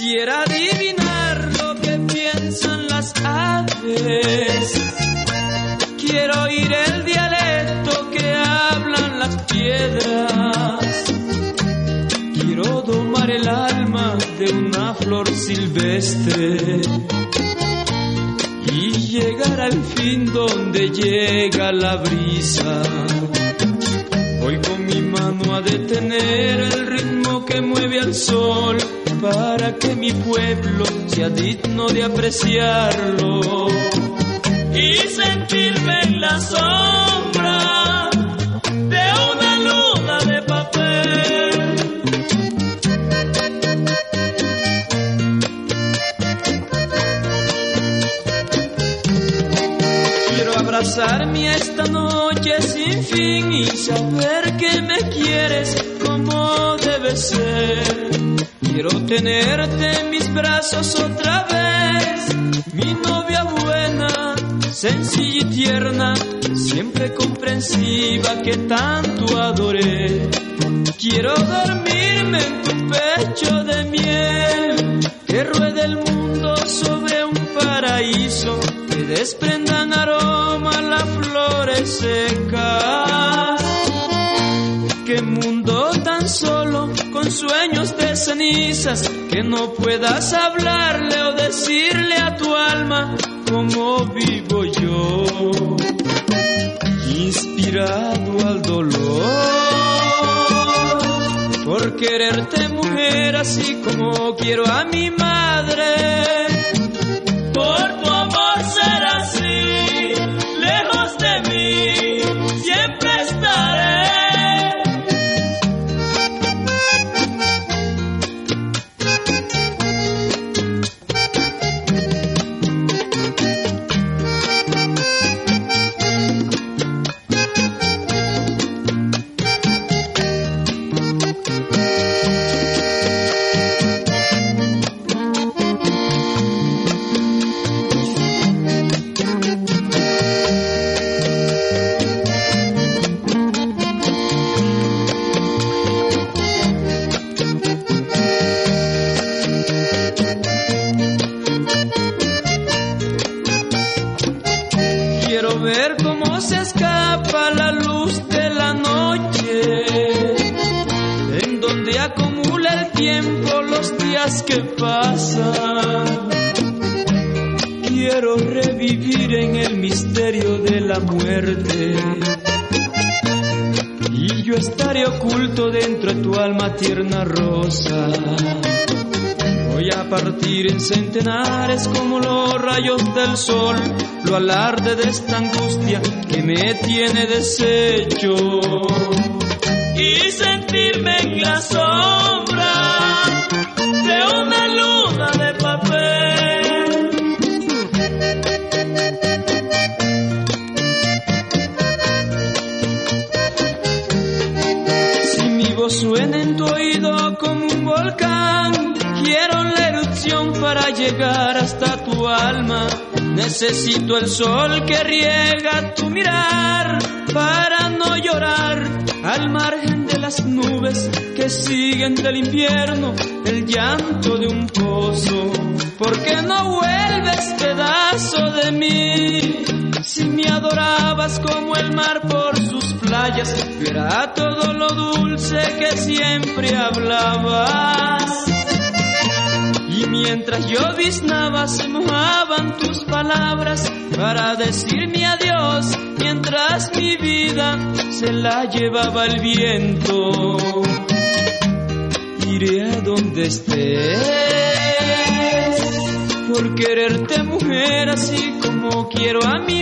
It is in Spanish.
Quisiera adivinar lo que piensan las aves. Quiero oír el dialecto que hablan las piedras. Quiero domar el alma de una flor silvestre y llegar al fin donde llega la brisa. Voy con mi mano a detener el ritmo que mueve al sol para que mi pueblo sea digno de apreciarlo y sentirme en la sombra de una luna de papel. Quiero abrazarme esta noche sin fin y saber que me quieres como debe ser. Quiero tenerte en mis brazos otra vez, mi novia buena, sencilla y tierna, siempre comprensiva que tanto adoré. Quiero dormirme en tu pecho de miel, que ruede el mundo sobre un paraíso, que desprendan aroma las flores secas. Cenizas, que no puedas hablarle o decirle a tu alma cómo vivo yo, inspirado al dolor, por quererte mujer así como quiero a mi madre, por tu amor ser así, tiempo los días que pasan. Quiero revivir en el misterio de la muerte. Y yo estaré oculto dentro de tu alma tierna rosa. Voy a partir en centenares como los rayos del sol, lo alarde de esta angustia que me tiene deshecho. La erupción para llegar hasta tu alma. Necesito el sol que riega tu mirar para no llorar al margen de las nubes que siguen del invierno el llanto de un pozo. Porque no vuelves pedazo de mí si me adorabas como el mar por sus playas, era todo lo dulce que siempre hablabas. Mientras yo biznaba se mojaban tus palabras para decirme adiós, mientras mi vida se la llevaba el viento. Iré a donde estés, por quererte mujer así como quiero a madre